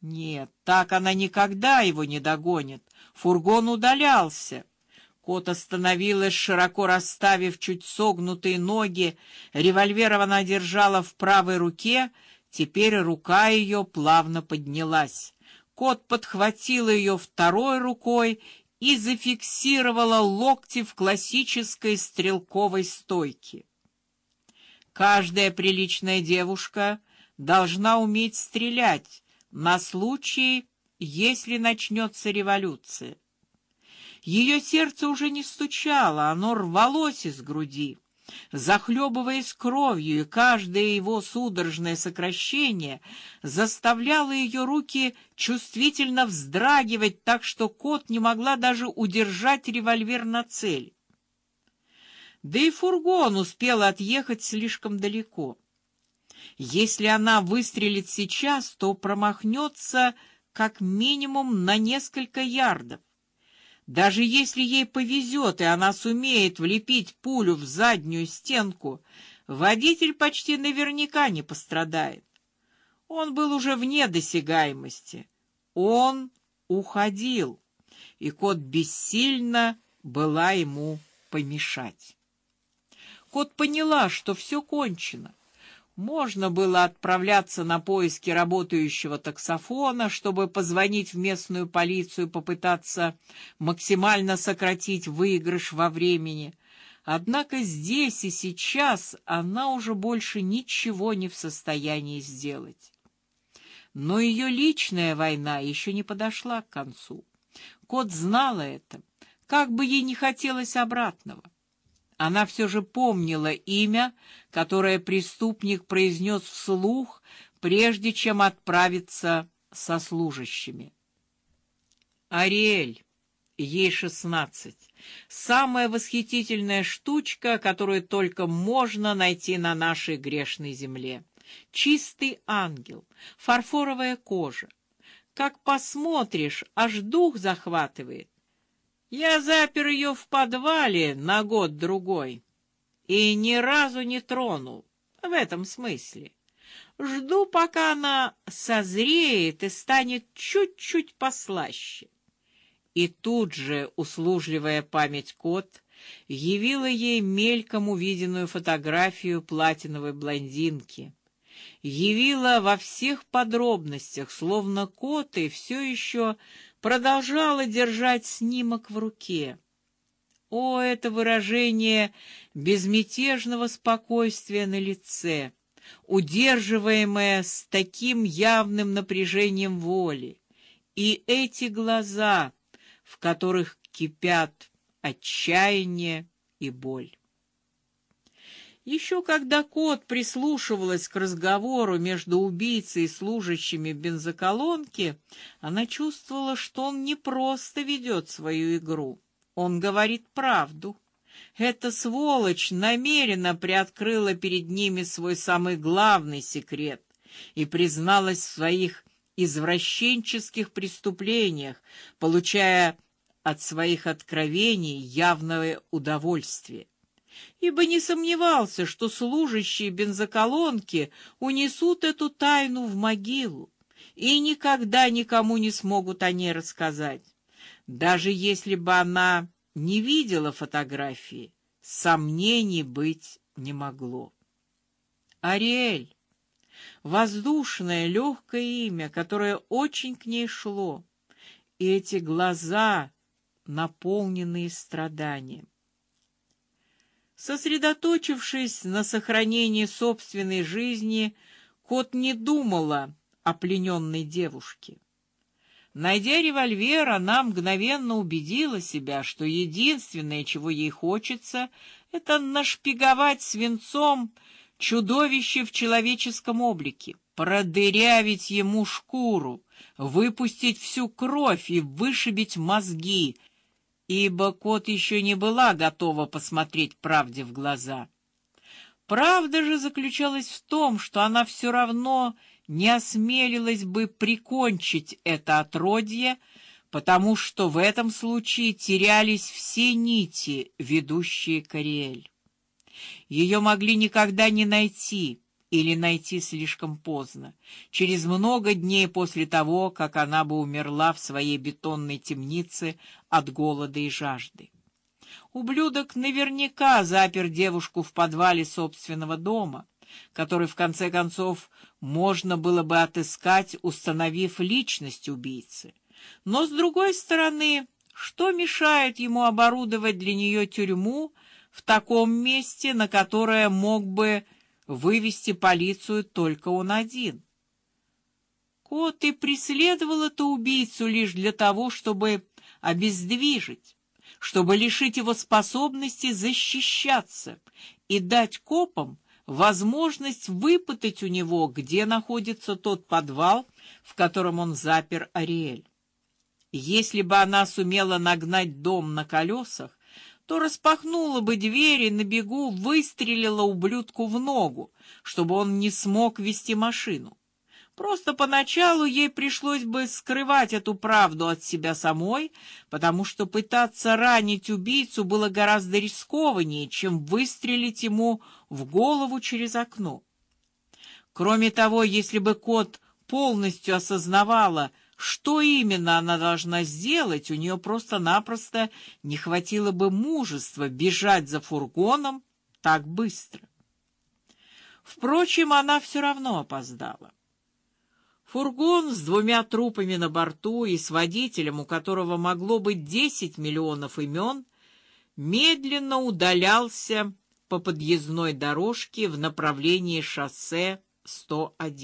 Нет, так она никогда его не догонит. Фургон удалялся. Кот остановилась, широко расставив чуть согнутые ноги. Револьвер она держала в правой руке, теперь рука ее плавно поднялась. Кот подхватил ее второй рукой и зафиксировала локти в классической стрелковой стойке. Каждая приличная девушка должна уметь стрелять на случай, если начнется революция. Ее сердце уже не стучало, оно рвалось из груди. Захлебываясь кровью, и каждое его судорожное сокращение заставляло ее руки чувствительно вздрагивать, так что кот не могла даже удержать револьвер на цель. Да и фургон успел отъехать слишком далеко. Если она выстрелит сейчас, то промахнется как минимум на несколько ярдов. Даже если ей повезет и она сумеет влепить пулю в заднюю стенку, водитель почти наверняка не пострадает. Он был уже вне досягаемости. Он уходил, и кот бессильно была ему помешать. Кот поняла, что все кончено. Можно было отправляться на поиски работающего таксофона, чтобы позвонить в местную полицию, попытаться максимально сократить выигрыш во времени. Однако здесь и сейчас она уже больше ничего не в состоянии сделать. Но ее личная война еще не подошла к концу. Кот знала это, как бы ей не хотелось обратного. Она все же помнила имя, которое преступник произнес вслух, прежде чем отправиться со служащими. Ариэль, ей шестнадцать. Самая восхитительная штучка, которую только можно найти на нашей грешной земле. Чистый ангел, фарфоровая кожа. Как посмотришь, аж дух захватывает. Я запер ее в подвале на год-другой и ни разу не тронул. В этом смысле. Жду, пока она созреет и станет чуть-чуть послаще. И тут же услужливая память кот явила ей мельком увиденную фотографию платиновой блондинки. Явила во всех подробностях, словно кот и все еще продолжала держать снимок в руке. О, это выражение безмятежного спокойствия на лице, удерживаемое с таким явным напряжением воли, и эти глаза, в которых кипят отчаяние и боль. Еще когда кот прислушивалась к разговору между убийцей и служащими бензоколонки, она чувствовала, что он не просто ведет свою игру, он говорит правду. Эта сволочь намеренно приоткрыла перед ними свой самый главный секрет и призналась в своих извращенческих преступлениях, получая от своих откровений явное удовольствие ибо не сомневался, что служащие бензоколонки унесут эту тайну в могилу и никогда никому не смогут о ней рассказать. Даже если бы она не видела фотографии, сомнений быть не могло. Ариэль, воздушное легкое имя, которое очень к ней шло, и эти глаза, наполненные страданием. Сосредоточившись на сохранении собственной жизни, кот не думала о плененной девушке. Найдя револьвер, она мгновенно убедила себя, что единственное, чего ей хочется, это нашпиговать свинцом чудовище в человеческом облике, продырявить ему шкуру, выпустить всю кровь и вышибить мозги, ибо кот еще не была готова посмотреть правде в глаза. Правда же заключалась в том, что она все равно не осмелилась бы прикончить это отродье, потому что в этом случае терялись все нити, ведущие к Ариэль. Ее могли никогда не найти, или найти слишком поздно, через много дней после того, как она бы умерла в своей бетонной темнице от голода и жажды. Ублюдок наверняка запер девушку в подвале собственного дома, который в конце концов можно было бы отыскать, установив личность убийцы. Но с другой стороны, что мешает ему оборудовать для нее тюрьму в таком месте, на которое мог бы вывести полицию только он один? Кот и преследовал эту убийцу лишь для того, чтобы обездвижить, чтобы лишить его способности защищаться и дать копам возможность выпытать у него, где находится тот подвал, в котором он запер Ариэль. Если бы она сумела нагнать дом на колесах, то распахнула бы дверь и на бегу выстрелила ублюдку в ногу, чтобы он не смог вести машину. Просто поначалу ей пришлось бы скрывать эту правду от себя самой, потому что пытаться ранить убийцу было гораздо рискованнее, чем выстрелить ему в голову через окно. Кроме того, если бы кот полностью осознавала, что именно она должна сделать, у нее просто-напросто не хватило бы мужества бежать за фургоном так быстро. Впрочем, она все равно опоздала. Фургон с двумя трупами на борту и с водителем, у которого могло быть десять миллионов имен, медленно удалялся по подъездной дорожке в направлении шоссе 101.